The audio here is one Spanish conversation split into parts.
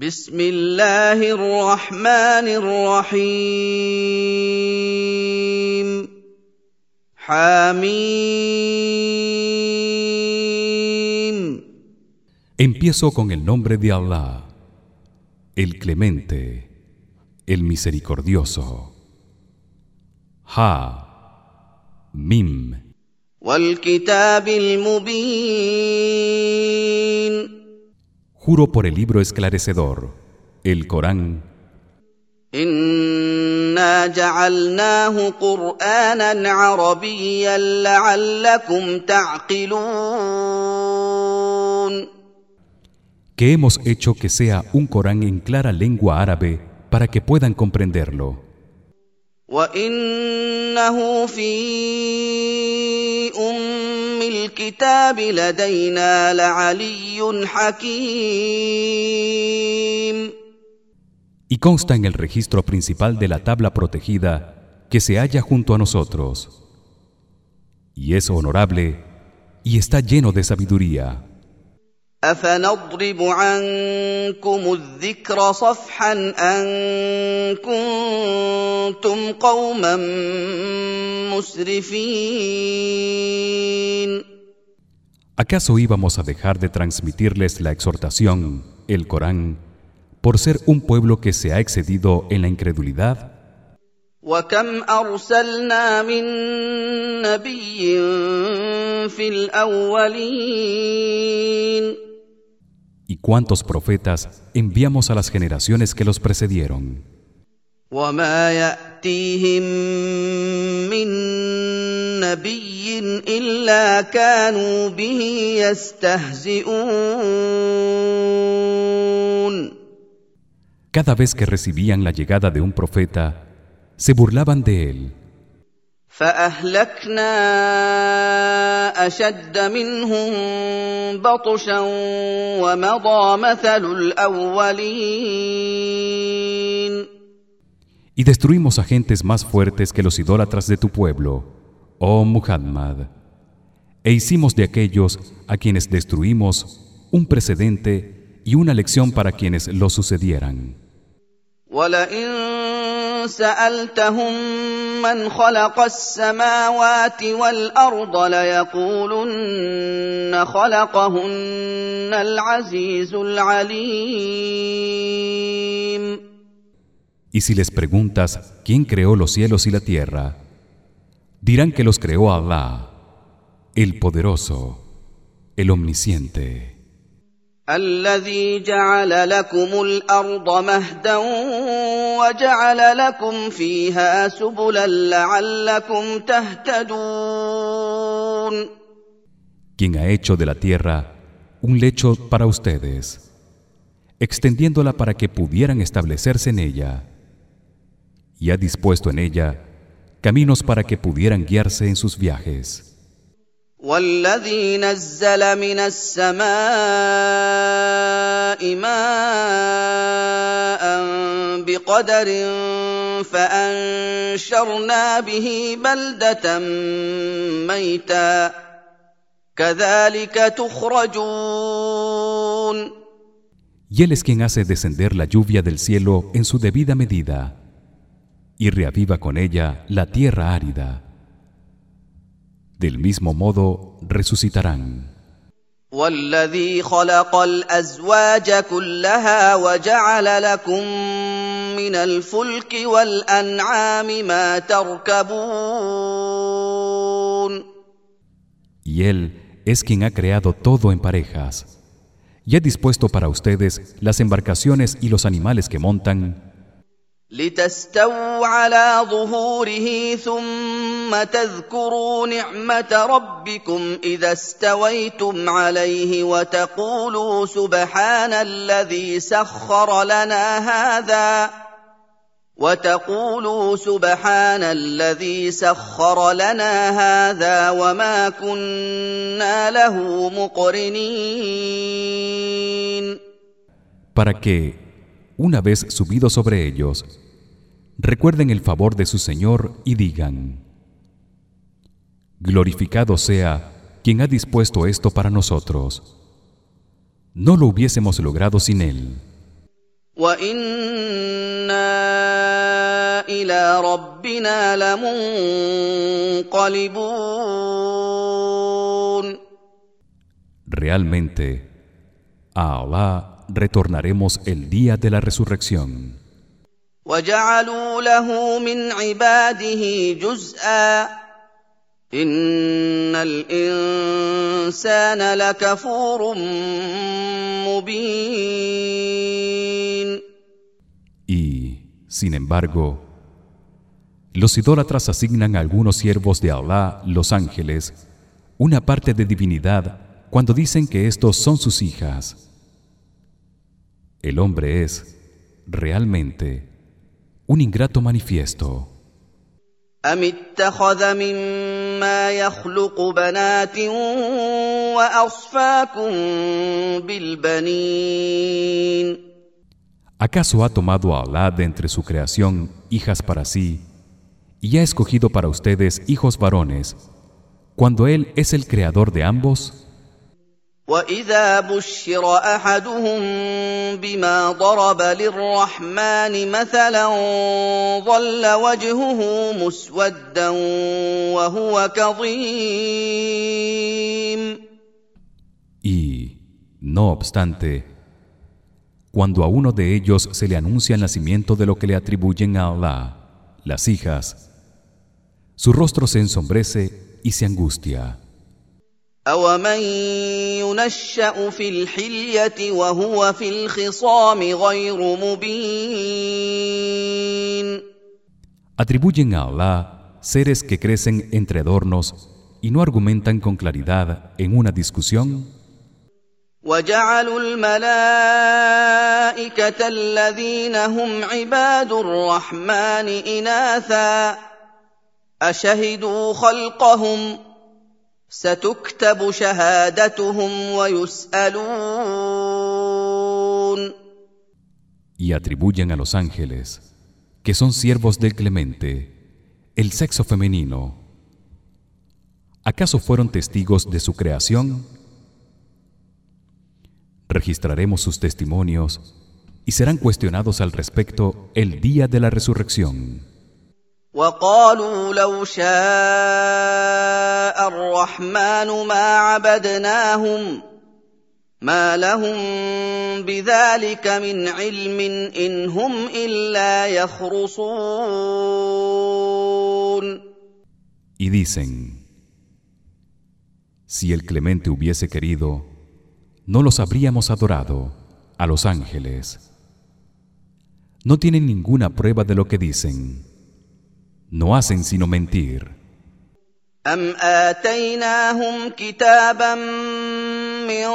بسم الله الرحمن الرحيم حميم Empiezo con el nombre de Allah, el Clemente, el Misericordioso. Ha Mim والكتاب المبين Juro por el libro esclarecedor, el Corán. Que hemos hecho que sea un Corán en clara lengua árabe para que puedan comprenderlo. الكتاب لدينا لعلي حكيم Y consta en el registro principal de la tabla protegida que se halla junto a nosotros. Y es honorable y está lleno de sabiduría. افنضرب عنكم الذكر صفحا ان كنتم قوما مسرفين ¿Acaso íbamos a dejar de transmitirles la exhortación, el Corán, por ser un pueblo que se ha excedido en la incredulidad? وكم ارسلنا من نبي في الاولين ¿Y cuántos profetas enviamos a las generaciones que los precedieron? وما ياتيهم من نبي الا كانوا به يستهزئون Cada vez que recibían la llegada de un profeta, se burlaban de él. فاهلكنا اشد منهم بطشا ومضى مثل الاولين Y destruimos a gentes más fuertes que los idólatras de tu pueblo, oh Muhammad. E hicimos de aquellos a quienes destruimos un precedente y una lección para quienes lo sucedieran. Y si les preguntas quién creó los cielos y la tierra, dirán que los creó Allah, el poderoso, el omnisciente. الذي جعل لكم الارض مهدا وجعل لكم فيها سبلا لعلكم تهتدون quien ha hecho de la tierra un lecho para ustedes extendiéndola para que pudieran establecerse en ella y ha dispuesto en ella caminos para que pudieran guiarse en sus viajes والذي نزل من السماء ماء بقدر فانشرنا به بلده ميتا كذلك تخرجون y él es quien hace descender la lluvia del cielo en su debida medida y reaviva con ella la tierra árida del mismo modo resucitarán والذي خلق الازواج كلها وجعل لكم من الفلك والانعام ما تركبون y él es quien ha creado todo en parejas y ha dispuesto para ustedes las embarcaciones y los animales que montan لتستووا على ظهوره ثم تذكروا نعمة ربكم إذا استويتم عليه وتقولوا سبحان الذي سخر لنا هذا وتقولوا سبحان الذي سخر لنا هذا وما كنا له مقرنين. para que una vez subido sobre ellos recuerden el favor de su Señor y digan Glorificado sea quien ha dispuesto esto para nosotros. No lo hubiésemos logrado sin él. Realmente a Allah retornaremos el día de la resurrección. وَجَعَلُوا لَهُ مِنْ عِبَادِهِ جُزْءًا إِنَّ الْإِنسَانَ لَكَفُورٌ مُّبِينٌ Y, sin embargo, los idólatras asignan a algunos siervos de Allah, los ángeles, una parte de divinidad cuando dicen que estos son sus hijas. El hombre es realmente un ingrato manifiesto. أَمِ اتَّخَذَ مِمَّا يَخْلُقُ بَنَاتٍ وَأَصْفَاكُم بِالْبَنِينَ ¿Acaso ha tomado a Allah de entre su creación hijas para sí y ha escogido para ustedes hijos varones cuando él es el creador de ambos? وَإِذَا بُشِّرَ أَحَدُهُم بِمَا ضَرَبَ لِلرَّحْمَٰنِ مَثَلًا ظَلَّ وَجْهُهُ مُسْوَدًّا وَهُوَ كَظِيمٌ Y, no obstante, cuando a uno de ellos se le anuncia el nacimiento de lo que le atribuyen a Allah, las hijas, su rostro se ensombrece y se angustia. أَوَمَن يُنَشَّأُ فِي الْحِلْيَةِ وَهُوَ فِي الْخِصَامِ غَيْرُ مُبِينٍ Atribuyen a Allah seres que crecen entre adornos y no argumentan con claridad en una discusión. وَجَعَلُوا الْمَلَائِكَةَ الَّذِينَ هُمْ عِبَادُ الرَّحْمَٰنِ إِنَاثًا أَشَهِدُوا خَلْقَهُمْ ۚ سَتُكْتَبُ شَهَادَتُهُمْ وَيُسْأَلُونَ Y atribuyen a los ángeles, que son siervos del Clemente, el sexo femenino. ¿Acaso fueron testigos de su creación? Registraremos sus testimonios y serán cuestionados al respecto el día de la resurrección. وَقَالُوا لَوْ شَاءَ الرَّحْمَٰنُ مَا عَبَدْنَاهُم مَّا لَهُم بِذَٰلِكَ مِنْ عِلْمٍ إِنْ هُمْ إِلَّا يَخْرُصُونَ Y dicen: Si el Clemente hubiese querido, no los habríamos adorado a los ángeles. No tienen ninguna prueba de lo que dicen. No hacen sino mentir. أَمْ آتَيْنَاهُمْ كِتَابًا مِّن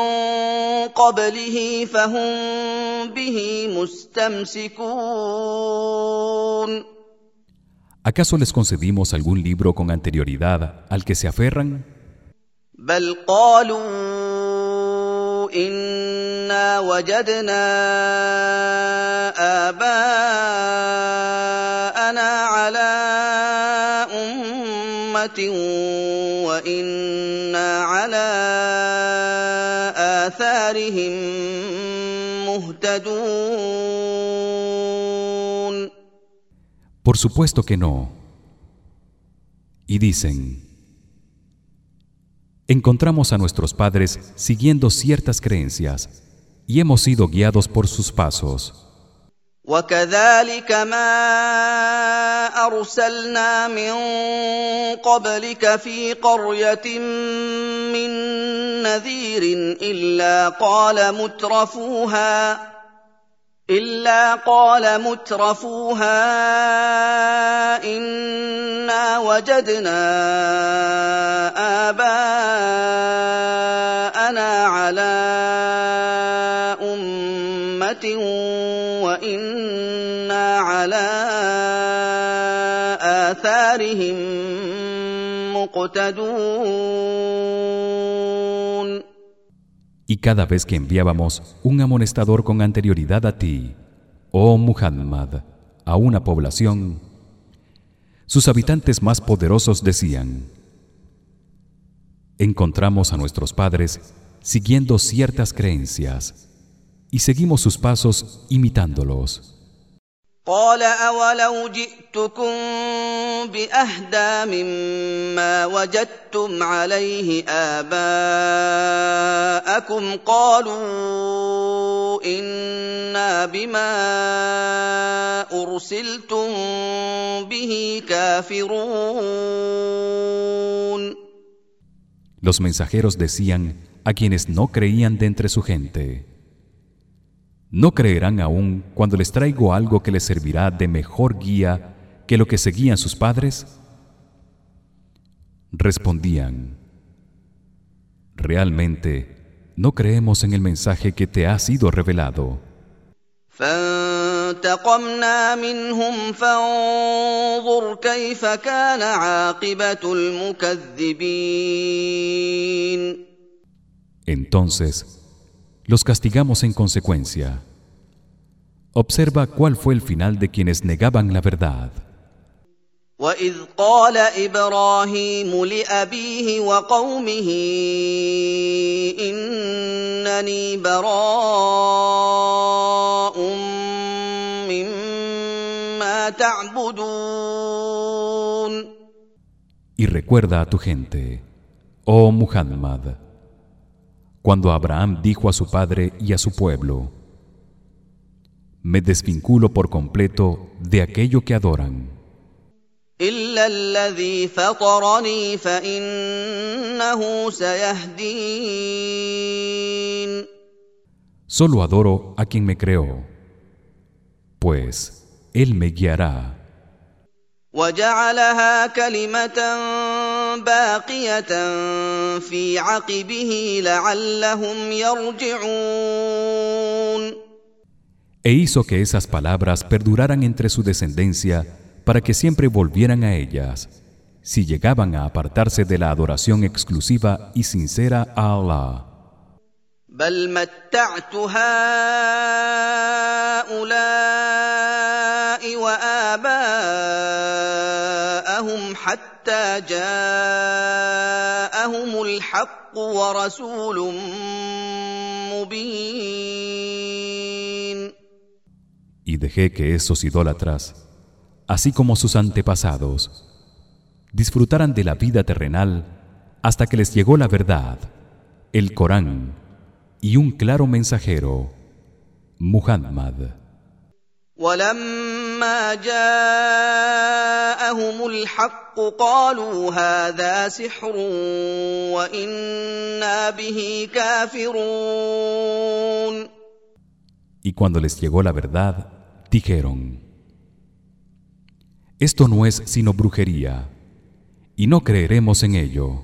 قَبْلِهِ فَهُم بِهِ مُسْتَمْسِكُونَ ¿Acaso les concedimos algún libro con anterioridad al que se aferran? بَلْ قَالُوا إِنَّا وَجَدْنَا آبَاءَنَا أُمَّةٍ وَإِنَّا عَلَىٰ آثَارِهِم مُّهْتَدُونَ Por supuesto que no. Y dicen: Encontramos a nuestros padres siguiendo ciertas creencias y hemos sido guiados por sus pasos. وَكَذَٰلِكَ مَا أَرْسَلْنَا مِن قَبْلِكَ فِي قَرْيَةٍ مِّن نَّذِيرٍ إِلَّا قَالَ مُتْرَفُوهَا إلا قال مترفوها إنا وجدنا آباءنا على أمة وإنا على آثارهم مقتدون Y cada vez que enviábamos un amonestador con anterioridad a ti, oh Muhammad, a una población, sus habitantes más poderosos decían: Encontramos a nuestros padres siguiendo ciertas creencias. y seguimos sus pasos imitándolos قال اولو جئتكم باهدى مما وجدتم عليه اباءكم قالوا انا بما ارسلتم به كافرون Los mensajeros decían a quienes no creían de entre su gente ¿No creerán aún cuando les traigo algo que les servirá de mejor guía que lo que seguían sus padres? Respondían: Realmente no creemos en el mensaje que te ha sido revelado. Entonces los castigamos en consecuencia. Observa cuál fue el final de quienes negaban la verdad. وَإِذْ قَالَ إِبْرَاهِيمُ لِأَبِيهِ وَقَوْمِهِ إِنَّنِي بَرَاءٌ مِّمَّا تَعْبُدُونَ Y recuerda a tu gente, oh Muhammad, cuando Abraham dijo a su padre y a su pueblo me desvinculo por completo de aquello que adoran Solo adoro a quien me creó pues él me guiará وجعلها كلمة باقية في عقبه لعلهم يرجعون E hizo que esas palabras perduraran entre su descendencia para que siempre volvieran a ellas si llegaban a apartarse de la adoración exclusiva y sincera a Allah. بل متعت هؤلاء وآباءهم حتى جاءهم الحق ورسول مبين Y dejé que esos idólatras, así como sus antepasados, disfrutaran de la vida terrenal hasta que les llegó la verdad, el Corán y un claro mensajero Muhammad ولما جاءهم الحق قالوا هذا سحر وإنا به كافرون Y cuando les llegó la verdad dijeron Esto no es sino brujería y no creeremos en ello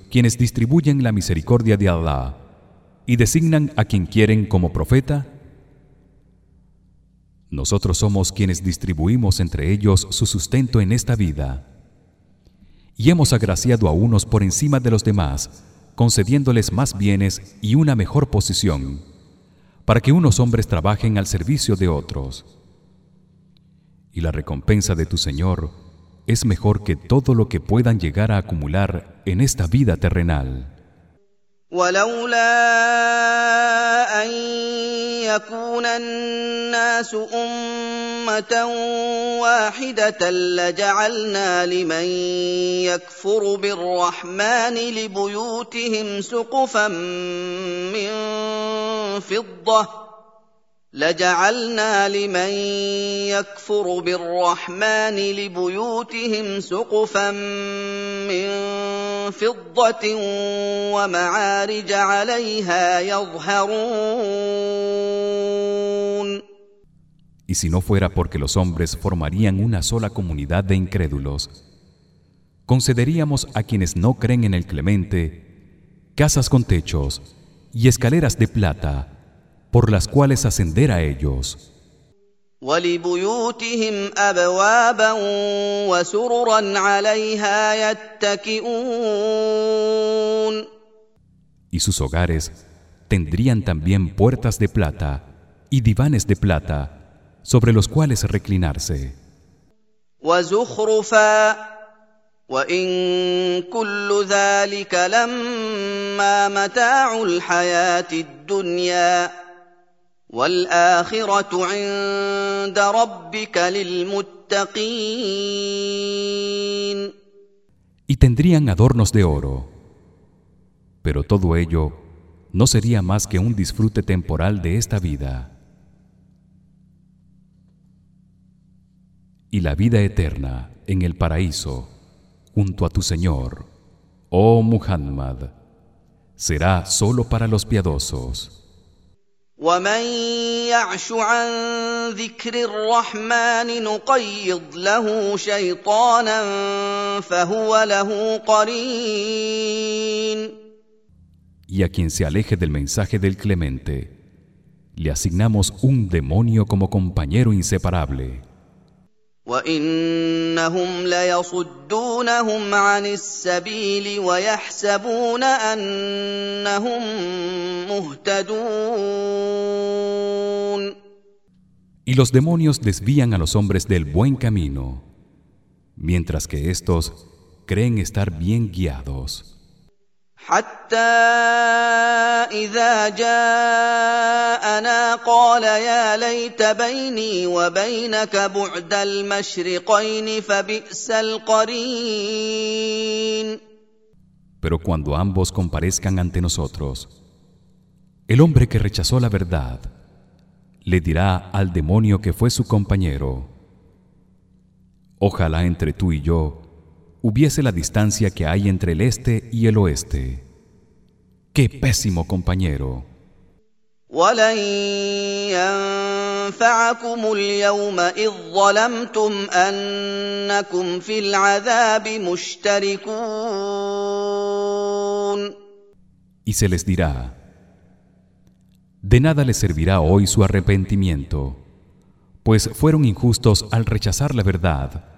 quienes distribuyen la misericordia de Allah y designan a quien quieren como profeta nosotros somos quienes distribuimos entre ellos su sustento en esta vida. Y hemos agraciado a unos por encima de los demás concediéndoles más bienes y una mejor posición para que unos hombres trabajen al servicio de otros. Y la recompensa de tu Señor es mejor que todo lo que puedan llegar a acumular en esta vida terrenal. ولولا أن يكون الناس أمة واحدة لجعلنا لمن يكفر بالرحمن لبيوتهم سقفا من فضة لجعلنا لمن يكفر بالرحمن لبيوتهم سقفا من فضه ومعارج عليها يظهرون Y si no fuera porque los hombres formarían una sola comunidad de incrédulos, concederíamos a quienes no creen en el Clemente casas con techos y escaleras de plata por las cuales ascender a ellos. ولبيوتهم ابوابا وسررا عليها يتكئون Y sus hogares tendrían también puertas de plata y divanes de plata sobre los cuales reclinarse. وزخرفا وان كل ذلك لما متاع الحياه الدنيا والاخره عند ربك للمتقين Y tendrían adornos de oro. Pero todo ello no sería más que un disfrute temporal de esta vida. Y la vida eterna en el paraíso junto a tu Señor, oh Muhammad, será solo para los piadosos. ومن يعش عن ذكر الرحمن نقيض له شيطانا فهو له قرين Y a quien se aleje del mensaje del Clemente, le asignamos un demonio como compañero inseparable. وانهم ليصدونهم عن السبيل ويحسبون انهم مهتدون Y los demonios desvían a los hombres del buen camino, mientras que estos creen estar bien guiados. حتى اذا جاءنا قال يا ليت بيني وبينك بعد المشرقين فبئس القرين Pero cuando ambos comparezcan ante nosotros, el hombre que rechazó la verdad le dirá al demonio que fue su compañero: Ojalá entre tú y yo hubiese la distancia que hay entre el este y el oeste. ¡Qué pésimo compañero! ولن ينفعكم اليوم اذ ظلمتم انكم في العذاب مشتركون Y se les dirá: De nada les servirá hoy su arrepentimiento, pues fueron injustos al rechazar la verdad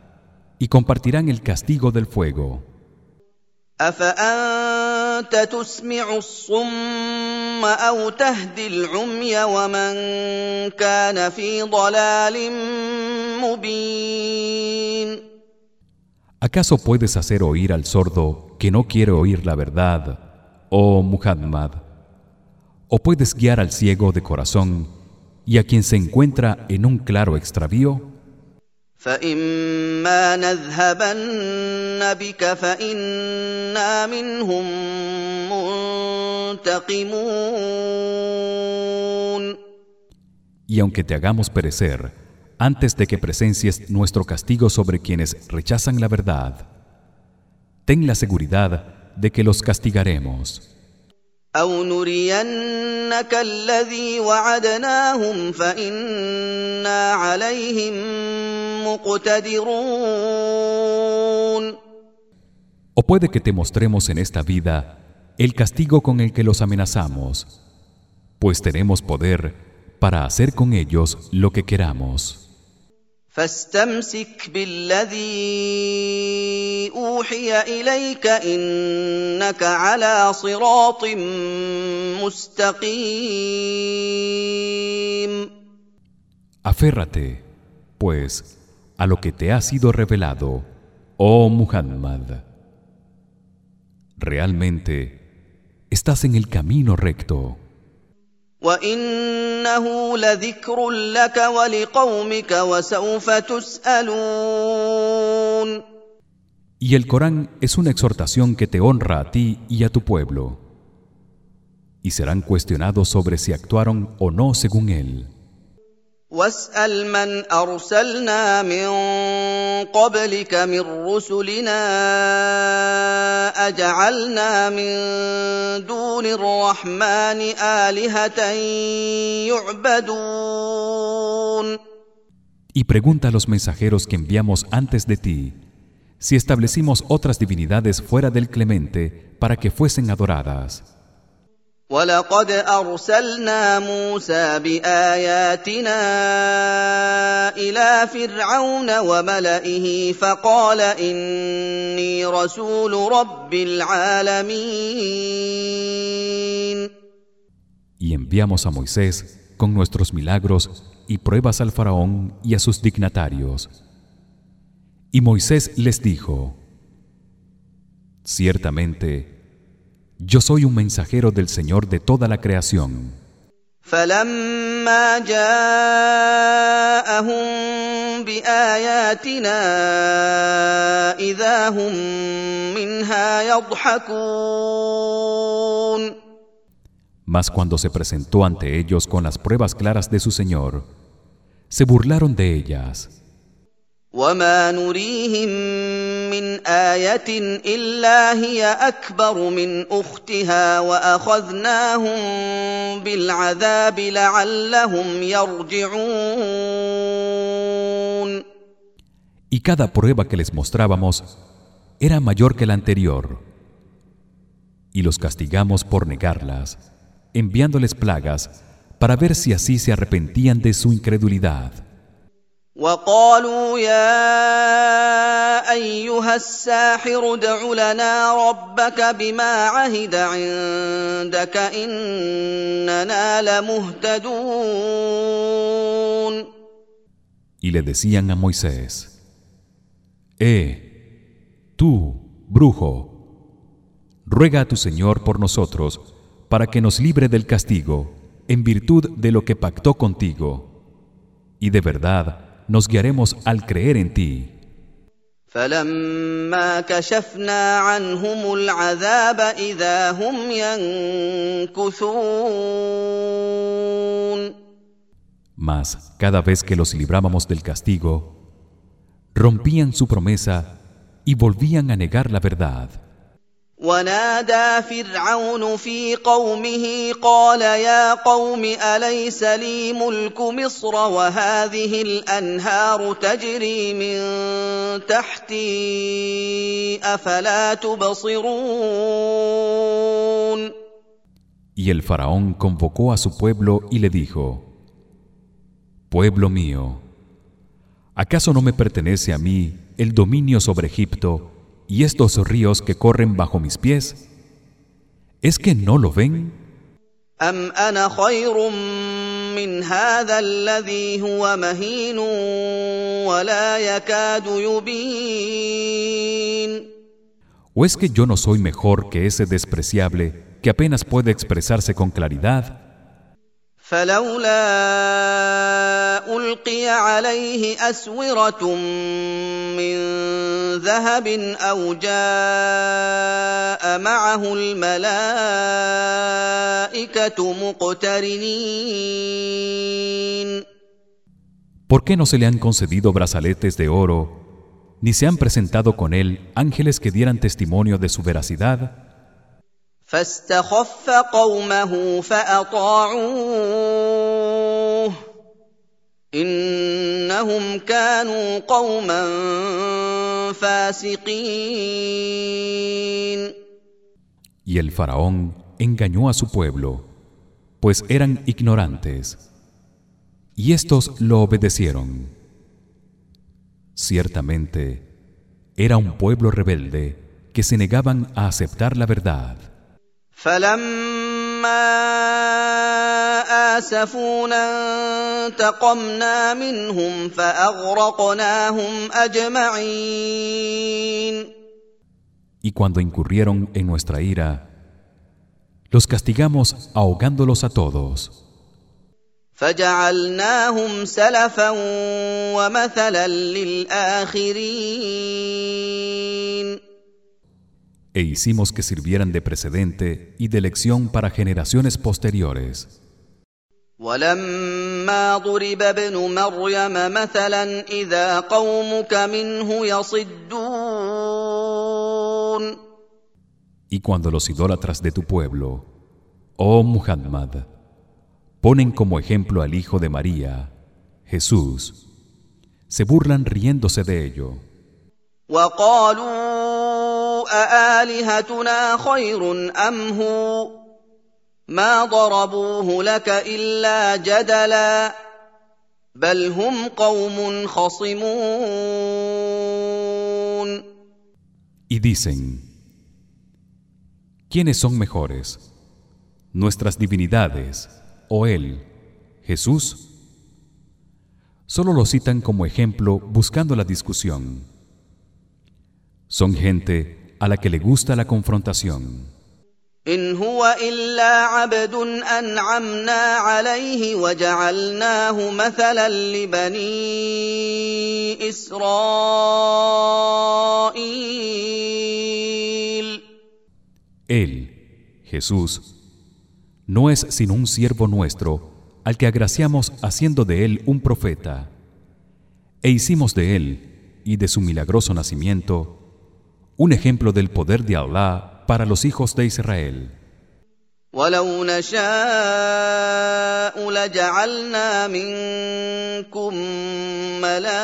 y compartirán el castigo del fuego. ¿Acaso puedes hacer oír al sordo que no quiere oír la verdad, oh Muhammad? ¿O puedes guiar al ciego de corazón y a quien se encuentra en un claro extravío? فإما نذهبن بك فإنا منهم منتقمون Y aunque te hagamos perecer antes de que presencies nuestro castigo sobre quienes rechazan la verdad, ten la seguridad de que los castigaremos. أو نرينك الذي وعدناهم فإنا عليهم مقتدرون O puede que te mostremos en esta vida el castigo con el que los amenazamos, pues tenemos poder para hacer con ellos lo que queramos. فاستمسك بالذي اوحي اليك انك على صراط مستقيم Aférrate, pues, a lo que te ha sido revelado, oh Muhammad. Realmente estás en el camino recto. وانه لذكر لك ولقومك وسوف تسالون Y el Corán es una exhortación que te honra a ti y a tu pueblo. Y serán cuestionados sobre si actuaron o no según él. واسال من ارسلنا من قبلك من رسلنا اجعلنا من دون الرحمن الهه يعبدون Y pregunta a los mensajeros que enviamos antes de ti si establecimos otras divinidades fuera del Clemente para que fuesen adoradas. ولقد ارسلنا موسى باياتنا الى فرعون وملئه فقال اني رسول رب العالمين Y enviamos a Moisés con nuestros milagros y pruebas al faraón y a sus dignatarios. Y Moisés les dijo: Ciertamente yo soy un mensajero del Señor de toda la creación. فلما جاءهم باياتنا اذا هم منها يضحكون Mas cuando se presentó ante ellos con las pruebas claras de su Señor, se burlaron de ellas. وما نريهم من ايه الا هي اكبر من اختها واخذناهم بالعذاب لعلهم يرجعون Y cada prueba que les mostrábamos era mayor que la anterior. Y los castigamos por negarlas, enviándoles plagas para ver si así se arrepentían de su incredulidad. وقالوا يا ايها الساحر ادع لنا ربك بما عهد عندك اننا لمهتدون Y le decían a Moisés: Eh, tú, brujo, ruega a tu Señor por nosotros para que nos libre del castigo en virtud de lo que pactó contigo. Y de verdad nos guiaremos al creer en ti. فلما كشفنا عنهم العذاب اذا هم ينكثون Mas cada vez que los librábamos del castigo, rompían su promesa y volvían a negar la verdad. ونادى فرعون في قومه قال يا قوم اليس لي ملك مصر وهذه الانهار تجري من تحتي افلا تبصرون Y el faraón convocó a su pueblo y le dijo: Pueblo mío, ¿acaso no me pertenece a mí el dominio sobre Egipto y estos ríos que corren bajo mis pies es que no lo ven ام انا خير من هذا الذي هو مهين ولا يكاد يبين o es que yo no soy mejor que ese despreciable que apenas puede expresarse con claridad فلولا القي عليه اسوره من ذهب او جاء معه الملائكه مقترنين ¿Por qué no se le han concedido brazaletes de oro ni se han presentado con él ángeles que dieran testimonio de su veracidad? فاستخف قومه فاطاعوه انهم كانوا قوما فاسقين Y el faraón engañó a su pueblo, pues eran ignorantes. Y estos lo obedecieron. Ciertamente, era un pueblo rebelde que se negaban a aceptar la verdad. فلما اسفونا انتقمنا منهم فاغرقناهم اجمعين Y cuando incurrieron en nuestra ira, los castigamos ahogándolos a todos. فجعلناهم سلفا ومثلا للاخرين E hicimos que sirvieran de precedente y de lección para generaciones posteriores. ولما ضرب ابن مريم مثلا اذا قومك منه يصدون Y cuando los idólatras de tu pueblo, oh Muhammad, ponen como ejemplo al hijo de María, Jesús, se burlan riéndose de ello. وقالوا أآلهتنا خير أم هو ما ضربوه لك إلا جدلا بل هم قوم خصمون Y dicen, ¿quiénes son mejores? ¿Nuestras divinidades o Él, Jesús? Solo lo citan como ejemplo buscando la discusión. Son gente a la que le gusta la confrontación. إن هو إلا عبد أنعمنا عليه وجعلناه مثلا لبني إسرائيل Él, Jesús, no es sino un siervo nuestro al que agraciamos haciendo de él un profeta e hicimos de él y de su milagroso nacimiento un ejemplo del poder de Allah para los hijos de Israel. ولو نشاء لجعلنا منكم ملائكة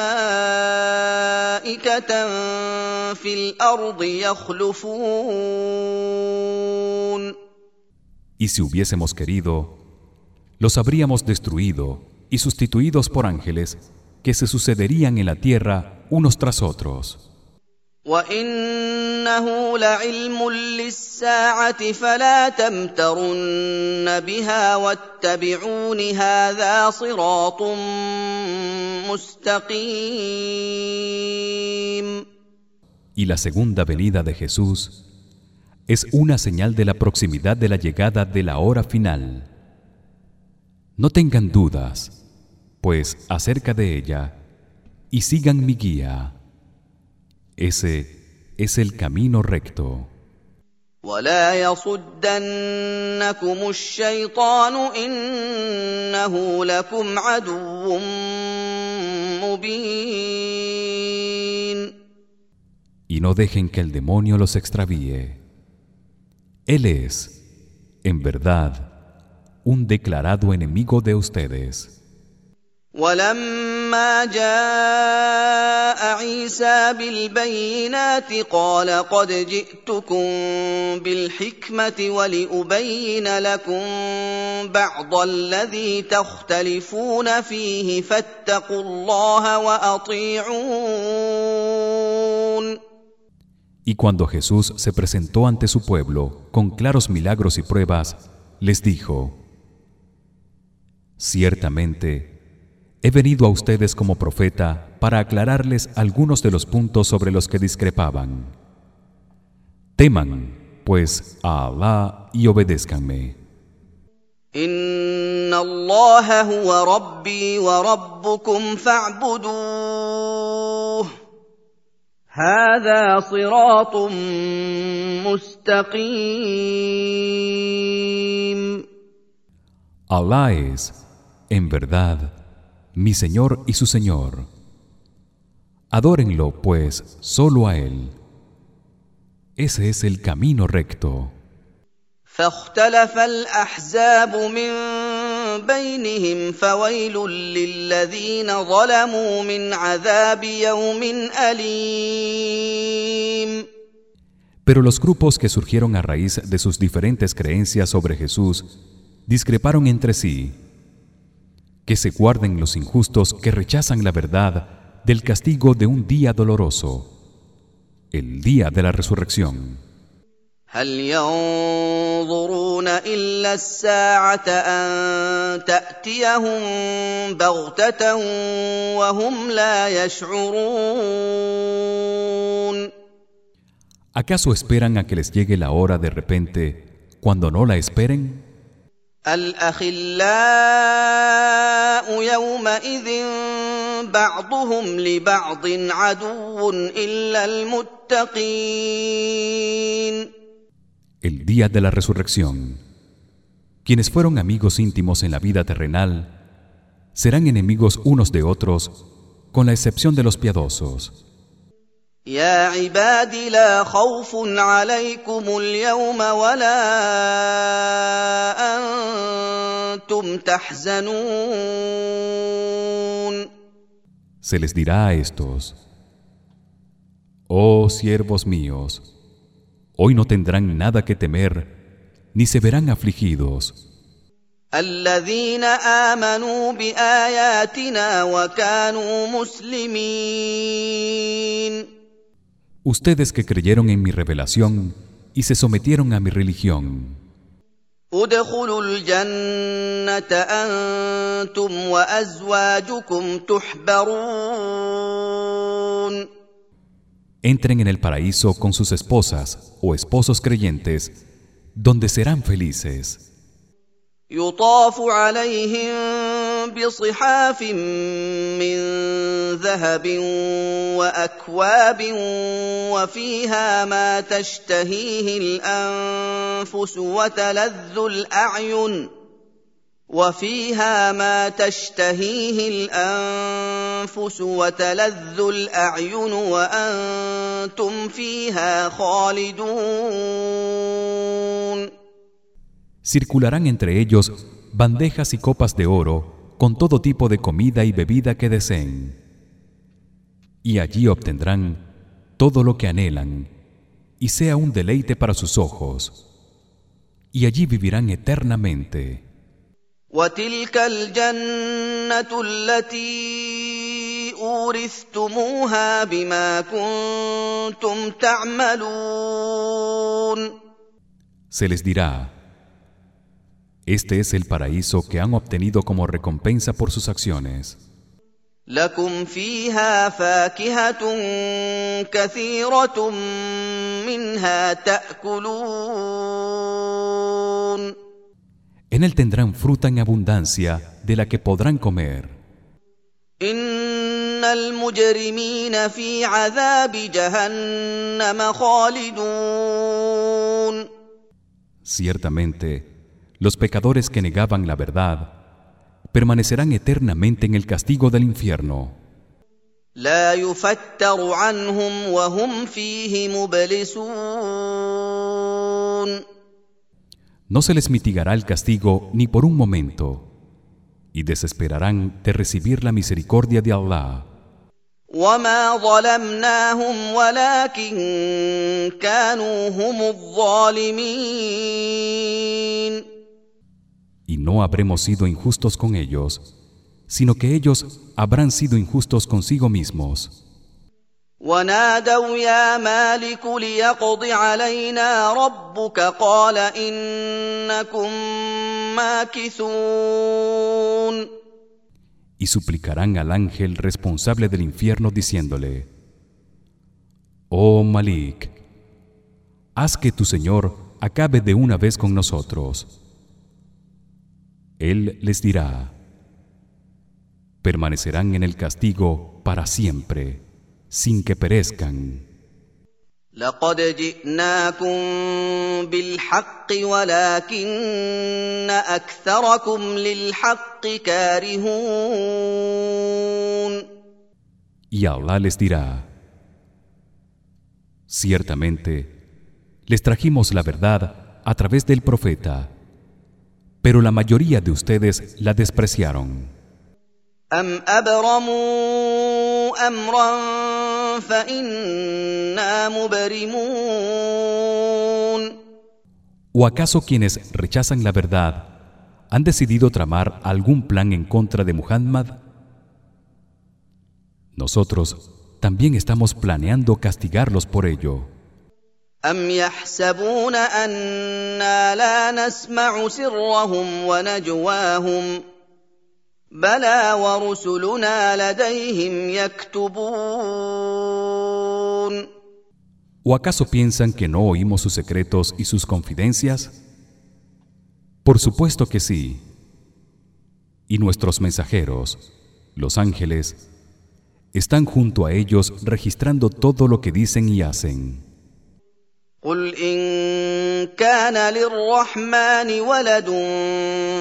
في الأرض يخلفون Y si hubiésemos querido, los habríamos destruido y sustituidos por ángeles que se sucederían en la tierra unos tras otros. وانه لعلم للساعه فلا تمترن بها واتبعون هذا صراط مستقيم Y la segunda venida de Jesús es una señal de la proximidad de la llegada de la hora final. No tengan dudas, pues acerca de ella y sigan mi guía. Ese es el camino recto. ولا يصدنكم الشيطان انه لكم عدو مبين Y no dejen que el demonio los extravíe. Él es, en verdad, un declarado enemigo de ustedes. ولما جاء عيسى بالبينات قال قد جئتكم بالحكمه ولابين لكم بعض الذي تختلفون فيه فاتقوا الله واطيعون Y cuando Jesús se presentó ante su pueblo con claros milagros y pruebas, les dijo: Ciertamente He venido a ustedes como profeta para aclararles algunos de los puntos sobre los que discrepaban. Teman, pues, a Alá y obedézcanme. Alá es, en verdad, mi Señor y su Señor. Adórenlo pues solo a él. Ese es el camino recto. فاختلف الاحزاب من بينهم فويل للذين ظلموا من عذاب يوم اليم Pero los grupos que surgieron a raíz de sus diferentes creencias sobre Jesús discreparon entre sí. Que se guarden los injustos que rechazan la verdad del castigo de un día doloroso, el día de la resurrección. هل ينظرون الا الساعه ان تاتيهم بغته وهم لا يشعرون ¿Acaso esperan a que les llegue la hora de repente cuando no la esperen? الاخلاء يومئذ بعضهم لبعض عدو الا المتقين El día de la resurrección. quienes fueron amigos íntimos en la vida terrenal serán enemigos unos de otros con la excepción de los piadosos يا عباد لا خوف عليكم اليوم ولا انتم تحزنون Se les dirá a estos Oh siervos míos hoy no tendrán nada que temer ni se verán afligidos الذين امنوا باياتنا وكانوا مسلمين ustedes que creyeron en mi revelación y se sometieron a mi religión. Entren en el paraíso con sus esposas o esposos creyentes, donde serán felices. بصحاف من ذهب وأكواب وفيها ما تشتهيه الأنفس وتلذ الأعين وفيها ما تشتهيه الأنفس وتلذ الأعين وأنتم فيها خالدون. Circularán entre ellos bandejas y copas de oro con todo tipo de comida y bebida que deseen. Y allí obtendrán todo lo que anhelan y sea un deleite para sus ojos y allí vivirán eternamente. Se les dirá este es el paraíso que han obtenido como recompensa por sus acciones. En él tendrán fruta en abundancia de la que podrán comer. Ciertamente los pecadores que negaban la verdad permanecerán eternamente en el castigo del infierno. no se les mitigará el castigo ni por un momento y desesperarán de recibir la misericordia de Allah y no habremos sido injustos con ellos sino que ellos habrán sido injustos consigo mismos. y suplicarán al ángel responsable del infierno diciéndole Oh Malik haz que tu señor acabe de una vez con nosotros él les dirá: Permanecerán en el castigo para siempre, sin que perezcan. Y Allah les dirá: Ciertamente les trajimos la verdad a través del profeta pero la mayoría de ustedes la despreciaron. ¿O acaso quienes rechazan la verdad han decidido tramar algún plan en contra de Muhammad? Nosotros también estamos planeando castigarlos por ello. أم يحسبون أنا لا نسمع سرهم ونجواهم بلى ورسلنا لديهم يكتبون ¿O acaso piensan que no oímos sus secretos y sus confidencias? Por supuesto que sí. Y nuestros mensajeros, los ángeles, están junto a ellos registrando todo lo que dicen y hacen. قل ان كان للرحمن ولد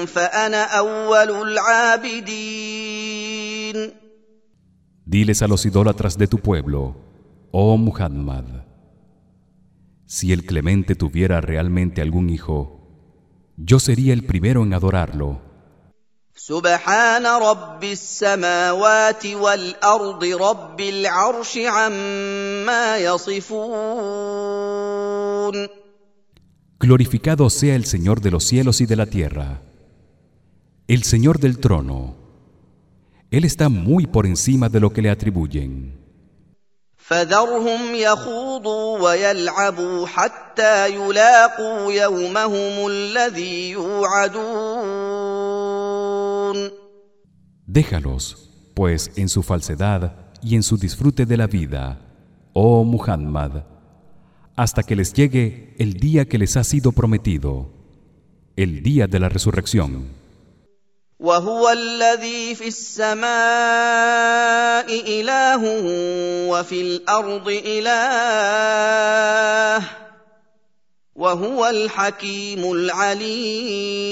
فانا اول العابدين Diles a los idólatras de tu pueblo, oh Muhammad, si el Clemente tuviera realmente algún hijo, yo sería el primero en adorarlo. سبحان رب السماوات والارض رب العرش عما يصفون Glorificado sea el Señor de los cielos y de la tierra, el Señor del trono. Él está muy por encima de lo que le atribuyen. فذرهم يخوضوا ويلعبوا حتى يلاقوا يومهم الذي يوعدون Déjalos, pues, en su falsedad y en su disfrute de la vida, oh Muhammad, hasta que les llegue el día que les ha sido prometido, el día de la resurrección. وهو الذي في السماء اله وفي الارض اله وهو الحكيم العليم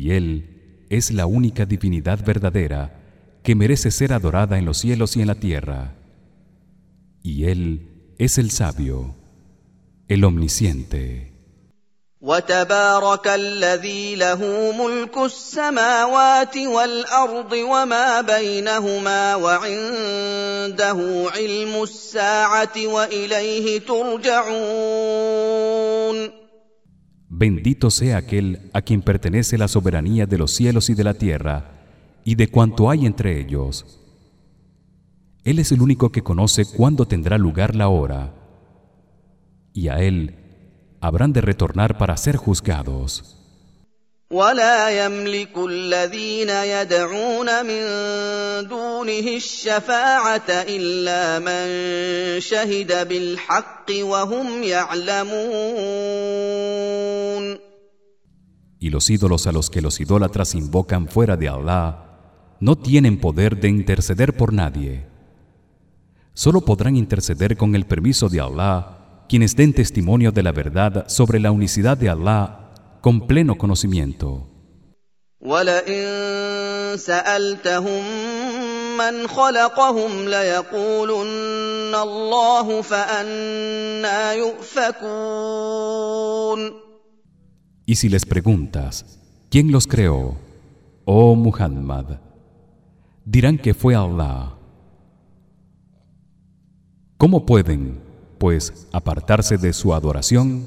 Y él es la única divinidad verdadera que merece ser adorada en los cielos y en la tierra. Y él es el sabio, el omnisciente. وتبارك الذي له ملك السماوات والارض وما بينهما وعنده علم الساعه واليه ترجعون Bendito sea aquel a quien pertenece la soberanía de los cielos y de la tierra y de cuanto hay entre ellos. Él es el único que conoce cuándo tendrá lugar la hora. Y a él habrán de retornar para ser juzgados. ولا يملك الذين يدعون من دونه الشفاعه الا من شهد بالحق وهم يعلمون Y los ídolos a los que los idólatras invocan fuera de Allah no tienen poder de interceder por nadie. Solo podrán interceder con el permiso de Allah quienes den testimonio de la verdad sobre la unicidad de Allah con pleno conocimiento. ولئن سالتهم من خلقهم ليقولن الله فانا يؤفكون Y si les preguntas, ¿quién los creó? Oh Muhammad, dirán que fue Allah. ¿Cómo pueden, pues, apartarse de su adoración?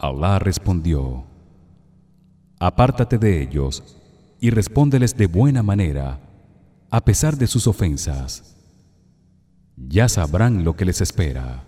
Allah respondió: Apártate de ellos y respóndeles de buena manera, a pesar de sus ofensas. Ya sabrán lo que les espera.